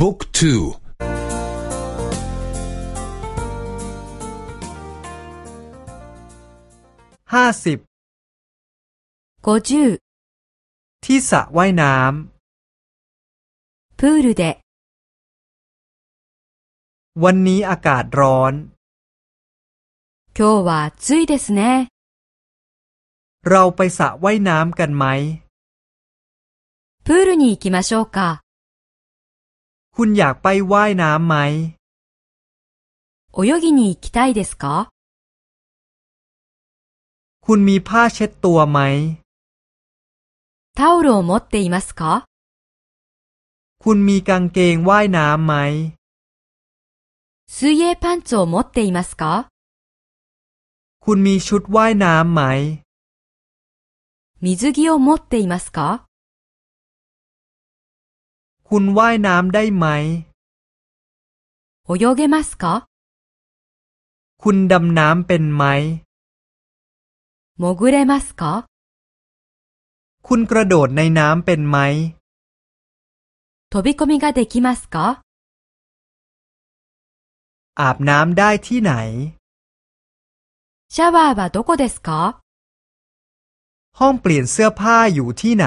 บุ๊กทูห้าสิบที่สระว่ายน้ำプールでวันนี้อากาศร้อน今日は暑いですねเราไปสระว่ายน้ำกันไหมプールに行きましょうか คุณอยากไปว่ายน้ำไหม泳ぎに行きたいですかคุณมีผ้าเช็ดตัวไหมタオルを持っていますかคุณมีกางเกงว่ายน้ำไหม水泳パンツを持っていますかคุณมีชุดว่ายน้ำไหม水着を持っていますか คุณว่ายน้ำได้ไหม泳げますかคุณดำน้ำเป็นไหม潜れますかคุณกระโดดในน้ำเป็นไหม飛び込みができますかอาบน้ำได้ที่ไหนシャワーはどこですかห้องเปลี่ยนเสื้อผ้าอยู่ที่ไหน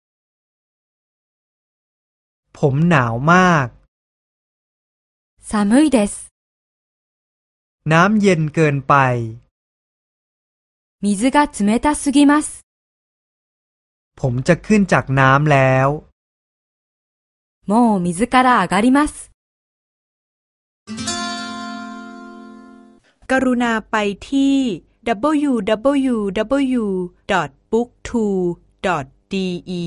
ผมหนาวมาก寒いですน้ำเย็นเกินไป水が冷たすぎますผมจะขึ้นจากน้ำแล้วもう水から上がりますกรุณาไปที่ www.booktwo.de